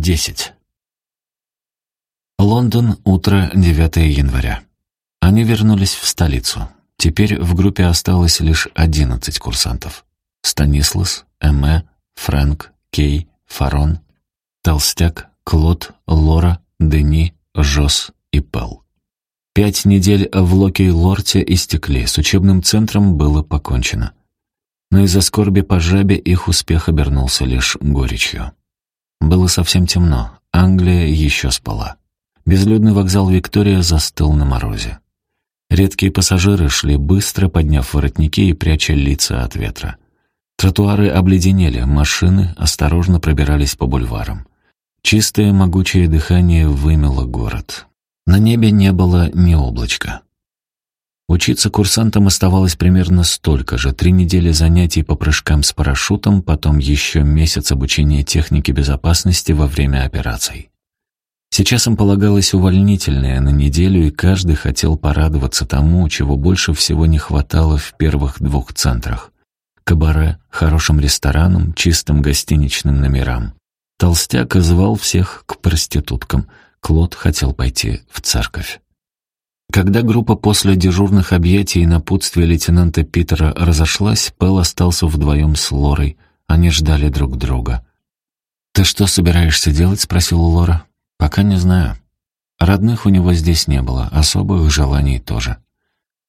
10. Лондон, утро 9 января. Они вернулись в столицу. Теперь в группе осталось лишь 11 курсантов. Станислас, Эме, Фрэнк, Кей, Фарон, Толстяк, Клод, Лора, Дени, Жос и Пел. Пять недель в Локи-Лорте истекли, с учебным центром было покончено. Но из-за скорби по жабе их успех обернулся лишь горечью. Было совсем темно, Англия еще спала. Безлюдный вокзал Виктория застыл на морозе. Редкие пассажиры шли быстро, подняв воротники и пряча лица от ветра. Тротуары обледенели, машины осторожно пробирались по бульварам. Чистое могучее дыхание вымело город. На небе не было ни облачка. Учиться курсантам оставалось примерно столько же. Три недели занятий по прыжкам с парашютом, потом еще месяц обучения технике безопасности во время операций. Сейчас им полагалось увольнительное на неделю, и каждый хотел порадоваться тому, чего больше всего не хватало в первых двух центрах. Кабаре, хорошим ресторанам, чистым гостиничным номерам. Толстяк звал всех к проституткам. Клод хотел пойти в церковь. Когда группа после дежурных объятий и напутствия лейтенанта Питера разошлась, Пэл остался вдвоем с Лорой. Они ждали друг друга. «Ты что собираешься делать?» — спросила Лора. «Пока не знаю. Родных у него здесь не было, особых желаний тоже».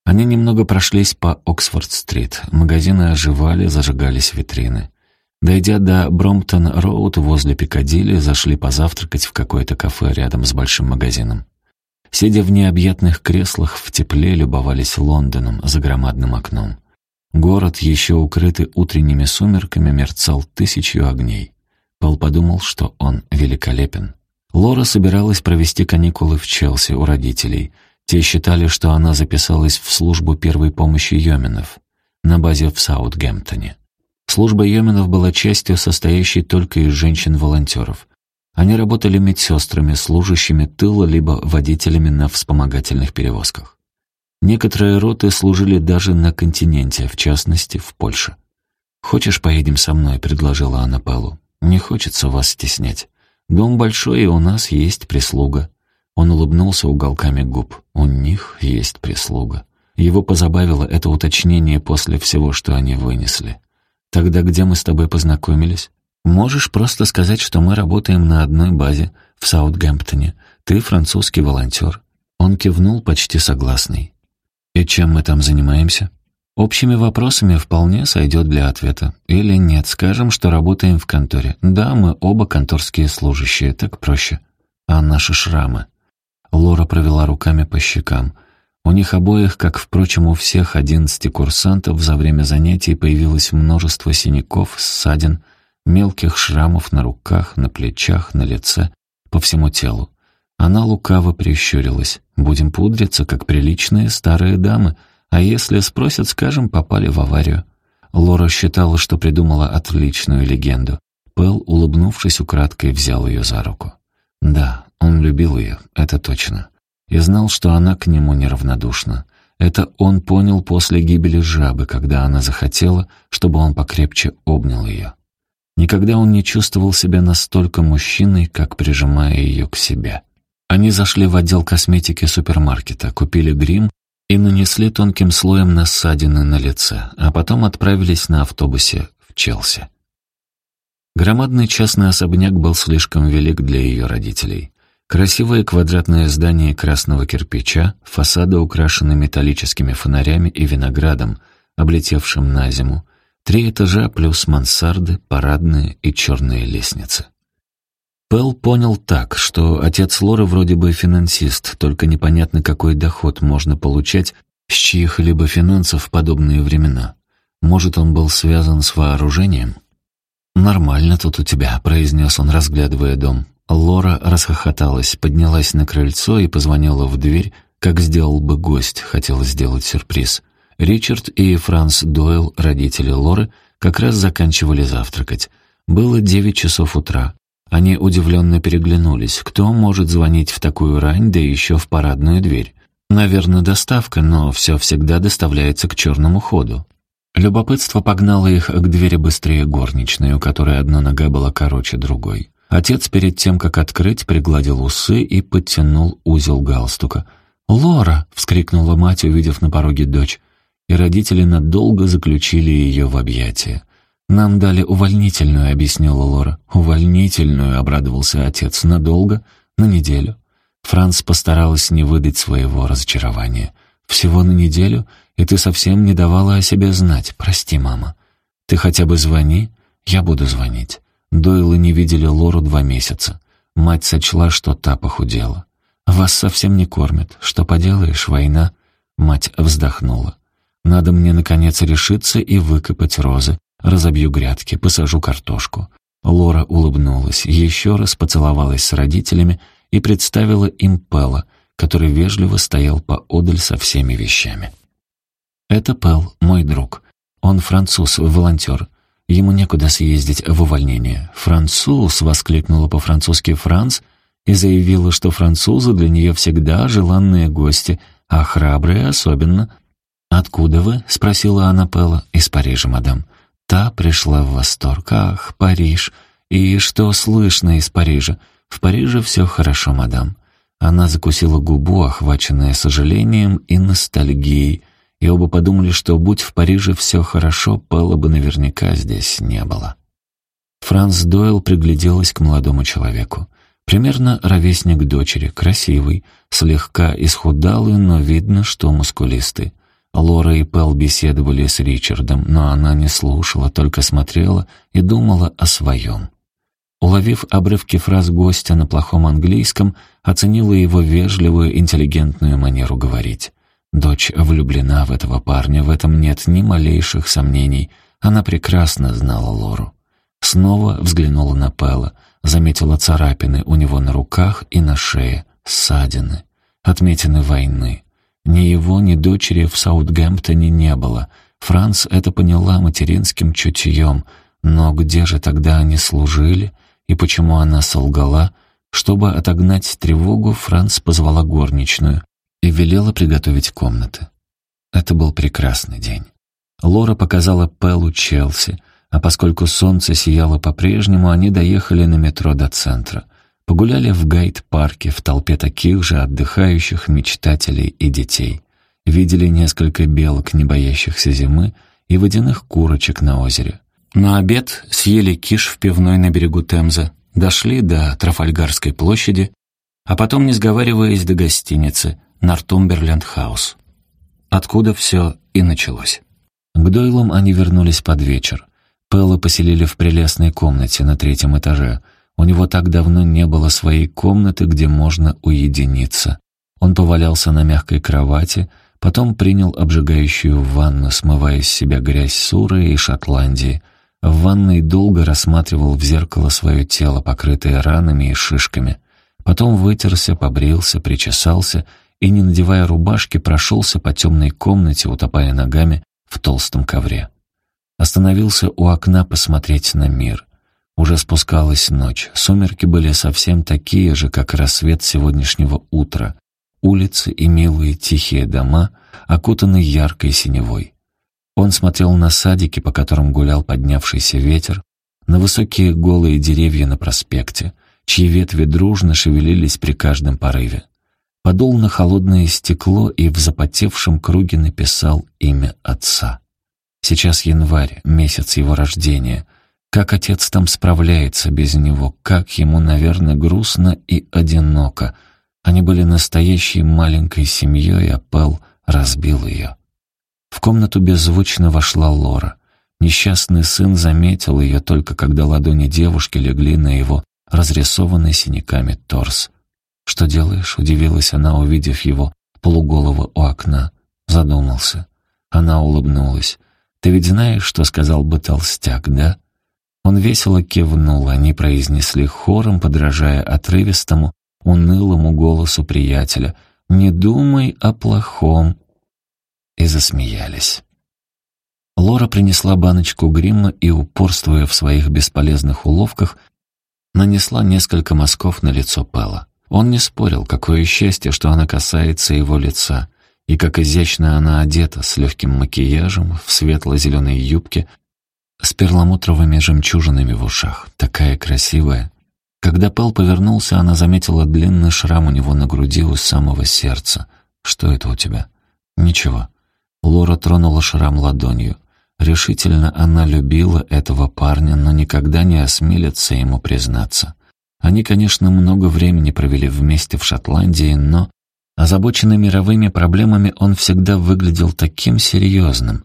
Они немного прошлись по Оксфорд-стрит. Магазины оживали, зажигались витрины. Дойдя до Бромптон-Роуд возле Пикадилли, зашли позавтракать в какое-то кафе рядом с большим магазином. Сидя в необъятных креслах, в тепле любовались Лондоном за громадным окном. Город, еще укрытый утренними сумерками, мерцал тысячью огней. Пол подумал, что он великолепен. Лора собиралась провести каникулы в Челси у родителей. Те считали, что она записалась в службу первой помощи Йоменов на базе в Саутгемптоне. Служба Йоменов была частью, состоящей только из женщин-волонтеров. Они работали медсестрами, служащими тыла, либо водителями на вспомогательных перевозках. Некоторые роты служили даже на континенте, в частности, в Польше. «Хочешь, поедем со мной?» — предложила она Пэлу. «Не хочется вас стеснять. Дом большой, и у нас есть прислуга». Он улыбнулся уголками губ. «У них есть прислуга». Его позабавило это уточнение после всего, что они вынесли. «Тогда где мы с тобой познакомились?» Можешь просто сказать, что мы работаем на одной базе в Саутгемптоне. Ты французский волонтер. Он кивнул, почти согласный. И чем мы там занимаемся? Общими вопросами вполне сойдет для ответа. Или нет, скажем, что работаем в конторе. Да, мы оба конторские служащие, так проще. А наши шрамы? Лора провела руками по щекам. У них обоих, как, впрочем, у всех одиннадцати курсантов, за время занятий появилось множество синяков, ссадин, мелких шрамов на руках, на плечах, на лице, по всему телу. Она лукаво прищурилась. «Будем пудриться, как приличные старые дамы, а если спросят, скажем, попали в аварию». Лора считала, что придумала отличную легенду. Пэл, улыбнувшись украдкой, взял ее за руку. Да, он любил ее, это точно. И знал, что она к нему неравнодушна. Это он понял после гибели жабы, когда она захотела, чтобы он покрепче обнял ее. Никогда он не чувствовал себя настолько мужчиной, как прижимая ее к себе. Они зашли в отдел косметики супермаркета, купили грим и нанесли тонким слоем насадины на лице, а потом отправились на автобусе в Челси. Громадный частный особняк был слишком велик для ее родителей. Красивое квадратное здание красного кирпича, фасады украшены металлическими фонарями и виноградом, облетевшим на зиму, Три этажа плюс мансарды, парадные и черные лестницы. Пэл понял так, что отец Лоры вроде бы финансист, только непонятно, какой доход можно получать с чьих-либо финансов в подобные времена. Может, он был связан с вооружением? «Нормально тут у тебя», — произнес он, разглядывая дом. Лора расхохоталась, поднялась на крыльцо и позвонила в дверь, как сделал бы гость, хотела сделать сюрприз. Ричард и Франс Дойл, родители Лоры, как раз заканчивали завтракать. Было девять часов утра. Они удивленно переглянулись. Кто может звонить в такую рань, да еще в парадную дверь? Наверное, доставка, но все всегда доставляется к черному ходу. Любопытство погнало их к двери быстрее горничной, у которой одна нога была короче другой. Отец перед тем, как открыть, пригладил усы и подтянул узел галстука. «Лора!» — вскрикнула мать, увидев на пороге дочь. И родители надолго заключили ее в объятия. «Нам дали увольнительную», — объяснила Лора. «Увольнительную», — обрадовался отец. «Надолго? На неделю». Франц постаралась не выдать своего разочарования. «Всего на неделю? И ты совсем не давала о себе знать. Прости, мама. Ты хотя бы звони, я буду звонить». Дойлы не видели Лору два месяца. Мать сочла, что та похудела. «Вас совсем не кормят. Что поделаешь, война?» Мать вздохнула. «Надо мне, наконец, решиться и выкопать розы. Разобью грядки, посажу картошку». Лора улыбнулась, еще раз поцеловалась с родителями и представила им Пэла, который вежливо стоял поодаль со всеми вещами. «Это Пэл, мой друг. Он француз, волонтер. Ему некуда съездить в увольнение. «Француз!» — воскликнула по-французски Франц и заявила, что французы для нее всегда желанные гости, а храбрые особенно. «Откуда вы?» — спросила она Пэла. «Из Парижа, мадам». Та пришла в восторг. «Ах, Париж! И что слышно из Парижа? В Париже все хорошо, мадам». Она закусила губу, охваченная сожалением и ностальгией, и оба подумали, что будь в Париже все хорошо, Пэлла бы наверняка здесь не было. Франс Дойл пригляделась к молодому человеку. Примерно ровесник дочери, красивый, слегка исхудалый, но видно, что мускулистый. Лора и Пэл беседовали с Ричардом, но она не слушала, только смотрела и думала о своем. Уловив обрывки фраз гостя на плохом английском, оценила его вежливую, интеллигентную манеру говорить. Дочь влюблена в этого парня, в этом нет ни малейших сомнений. Она прекрасно знала Лору. Снова взглянула на Пэла, заметила царапины у него на руках и на шее, ссадины, отметины войны. Ни его, ни дочери в Саутгемптоне не было. Франц это поняла материнским чутьем, но где же тогда они служили и почему она солгала? Чтобы отогнать тревогу, Франц позвала горничную и велела приготовить комнаты. Это был прекрасный день. Лора показала Пэлу Челси, а поскольку солнце сияло по-прежнему, они доехали на метро до центра. Погуляли в гайд-парке в толпе таких же отдыхающих мечтателей и детей. Видели несколько белок, не боящихся зимы, и водяных курочек на озере. На обед съели киш в пивной на берегу Темзы, дошли до Трафальгарской площади, а потом, не сговариваясь, до гостиницы — Нортумберленд-хаус. Откуда все и началось. К Дойлам они вернулись под вечер. Пэлла поселили в прелестной комнате на третьем этаже. У него так давно не было своей комнаты, где можно уединиться. Он повалялся на мягкой кровати, потом принял обжигающую ванну, смывая с себя грязь Суры и Шотландии. В ванной долго рассматривал в зеркало свое тело, покрытое ранами и шишками. Потом вытерся, побрился, причесался и, не надевая рубашки, прошелся по темной комнате, утопая ногами в толстом ковре. Остановился у окна посмотреть на мир. Уже спускалась ночь, сумерки были совсем такие же, как рассвет сегодняшнего утра. Улицы и милые тихие дома окутаны яркой синевой. Он смотрел на садики, по которым гулял поднявшийся ветер, на высокие голые деревья на проспекте, чьи ветви дружно шевелились при каждом порыве подул на холодное стекло и в запотевшем круге написал имя отца. Сейчас январь, месяц его рождения. Как отец там справляется без него, как ему, наверное, грустно и одиноко. Они были настоящей маленькой семьей, а Пэл разбил ее. В комнату беззвучно вошла Лора. Несчастный сын заметил ее только когда ладони девушки легли на его разрисованный синяками торс. «Что делаешь?» — удивилась она, увидев его полуголого у окна. Задумался. Она улыбнулась. «Ты ведь знаешь, что сказал бы толстяк, да?» Он весело кивнул, они произнесли хором, подражая отрывистому, унылому голосу приятеля. «Не думай о плохом!» И засмеялись. Лора принесла баночку грима и, упорствуя в своих бесполезных уловках, нанесла несколько мазков на лицо Пэла. Он не спорил, какое счастье, что она касается его лица, и как изящно она одета, с легким макияжем, в светло-зеленой юбке, с перламутровыми жемчужинами в ушах, такая красивая. Когда Пэл повернулся, она заметила длинный шрам у него на груди у самого сердца. «Что это у тебя?» «Ничего». Лора тронула шрам ладонью. Решительно она любила этого парня, но никогда не осмелится ему признаться. Они, конечно, много времени провели вместе в Шотландии, но, озабоченный мировыми проблемами, он всегда выглядел таким серьезным.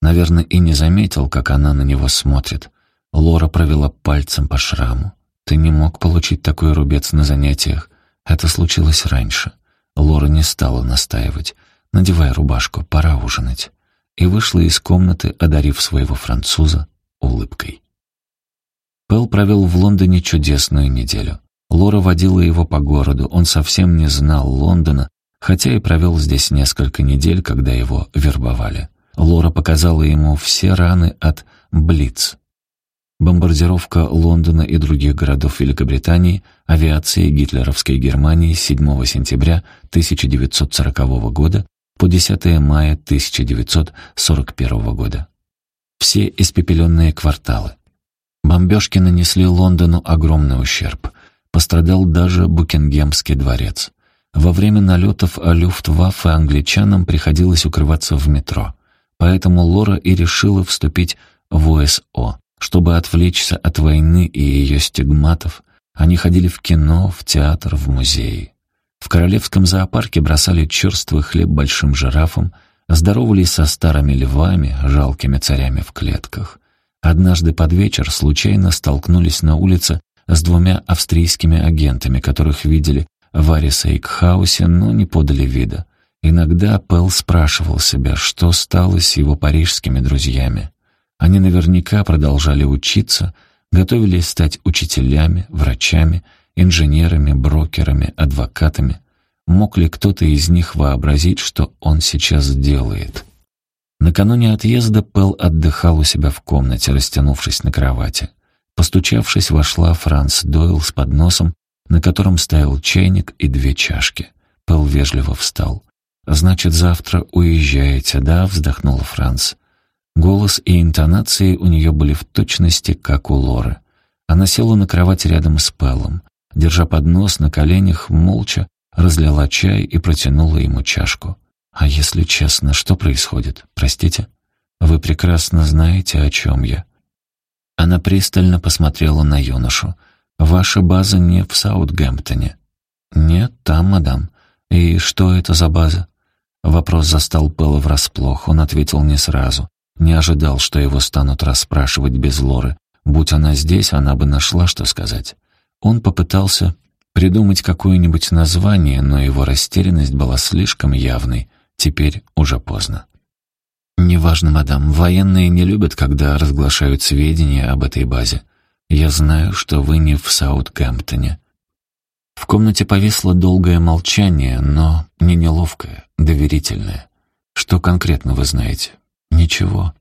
Наверное, и не заметил, как она на него смотрит. Лора провела пальцем по шраму. «Ты не мог получить такой рубец на занятиях. Это случилось раньше». Лора не стала настаивать. «Надевай рубашку, пора ужинать» и вышла из комнаты, одарив своего француза улыбкой. Пэл провел в Лондоне чудесную неделю. Лора водила его по городу, он совсем не знал Лондона, хотя и провел здесь несколько недель, когда его вербовали. Лора показала ему все раны от «Блиц». Бомбардировка Лондона и других городов Великобритании авиацией гитлеровской Германии 7 сентября 1940 года по 10 мая 1941 года. Все испепеленные кварталы. Бомбежки нанесли Лондону огромный ущерб. Пострадал даже Букингемский дворец. Во время налетов Люфтваффе англичанам приходилось укрываться в метро. Поэтому Лора и решила вступить в ОСО. Чтобы отвлечься от войны и ее стигматов, они ходили в кино, в театр, в музеи. В королевском зоопарке бросали черствый хлеб большим жирафам, здоровались со старыми львами, жалкими царями в клетках. Однажды под вечер случайно столкнулись на улице с двумя австрийскими агентами, которых видели в Арисейкхаусе, но не подали вида. Иногда Пэл спрашивал себя, что стало с его парижскими друзьями. Они наверняка продолжали учиться, готовились стать учителями, врачами — инженерами, брокерами, адвокатами. Мог ли кто-то из них вообразить, что он сейчас делает? Накануне отъезда Пэл отдыхал у себя в комнате, растянувшись на кровати. Постучавшись, вошла Франс Дойл с подносом, на котором стоял чайник и две чашки. Пэл вежливо встал. «Значит, завтра уезжаете, да?» — вздохнула Франс. Голос и интонации у нее были в точности, как у Лоры. Она села на кровать рядом с Пэлом держа поднос на коленях, молча разлила чай и протянула ему чашку. «А если честно, что происходит? Простите? Вы прекрасно знаете, о чем я». Она пристально посмотрела на юношу. «Ваша база не в Саутгемптоне». «Нет, там, мадам. И что это за база?» Вопрос застал Пэла врасплох. Он ответил не сразу. Не ожидал, что его станут расспрашивать без Лоры. Будь она здесь, она бы нашла, что сказать. Он попытался придумать какое-нибудь название, но его растерянность была слишком явной. Теперь уже поздно. «Неважно, мадам, военные не любят, когда разглашают сведения об этой базе. Я знаю, что вы не в Саутгемптоне». В комнате повисло долгое молчание, но не неловкое, доверительное. «Что конкретно вы знаете?» «Ничего.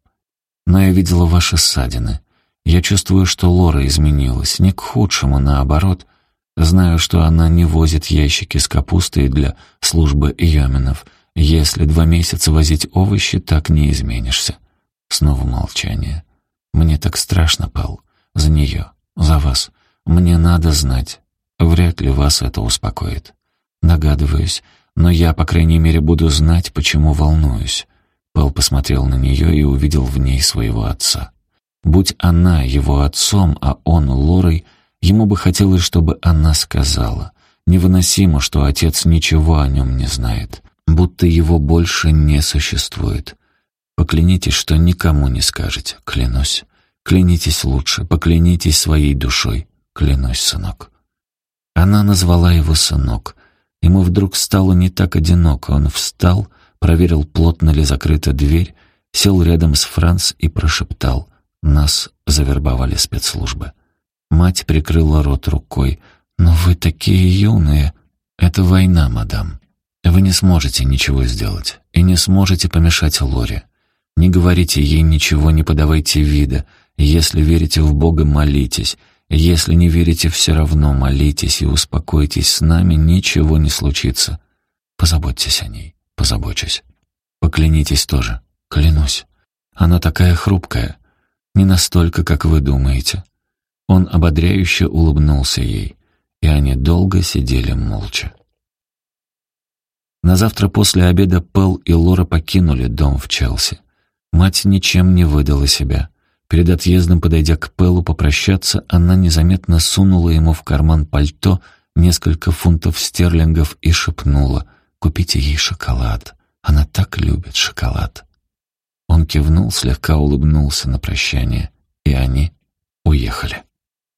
Но я видела ваши ссадины. Я чувствую, что Лора изменилась, не к худшему, наоборот. Знаю, что она не возит ящики с капустой для службы йоменов. Если два месяца возить овощи, так не изменишься. Снова молчание. Мне так страшно, Пэл. За нее, за вас. Мне надо знать. Вряд ли вас это успокоит. Догадываюсь, но я, по крайней мере, буду знать, почему волнуюсь. Пэл посмотрел на нее и увидел в ней своего отца. Будь она его отцом, а он Лорой, ему бы хотелось, чтобы она сказала. Невыносимо, что отец ничего о нем не знает, будто его больше не существует. Поклянитесь, что никому не скажете, клянусь. Клянитесь лучше, поклянитесь своей душой, клянусь, сынок. Она назвала его сынок. Ему вдруг стало не так одиноко. Он встал, проверил, плотно ли закрыта дверь, сел рядом с Франц и прошептал — нас завербовали спецслужбы. Мать прикрыла рот рукой. «Но вы такие юные!» «Это война, мадам. Вы не сможете ничего сделать. И не сможете помешать Лоре. Не говорите ей ничего, не подавайте вида. Если верите в Бога, молитесь. Если не верите, все равно молитесь и успокойтесь. С нами ничего не случится. Позаботьтесь о ней. Позабочусь. Поклянитесь тоже. Клянусь. Она такая хрупкая. Не настолько, как вы думаете». Он ободряюще улыбнулся ей. и они долго сидели молча. На завтра после обеда Пэл и Лора покинули дом в Челси. Мать ничем не выдала себя. Перед отъездом, подойдя к Пэлу попрощаться, она незаметно сунула ему в карман пальто несколько фунтов стерлингов и шепнула «Купите ей шоколад. Она так любит шоколад». Он кивнул, слегка улыбнулся на прощание, и они уехали.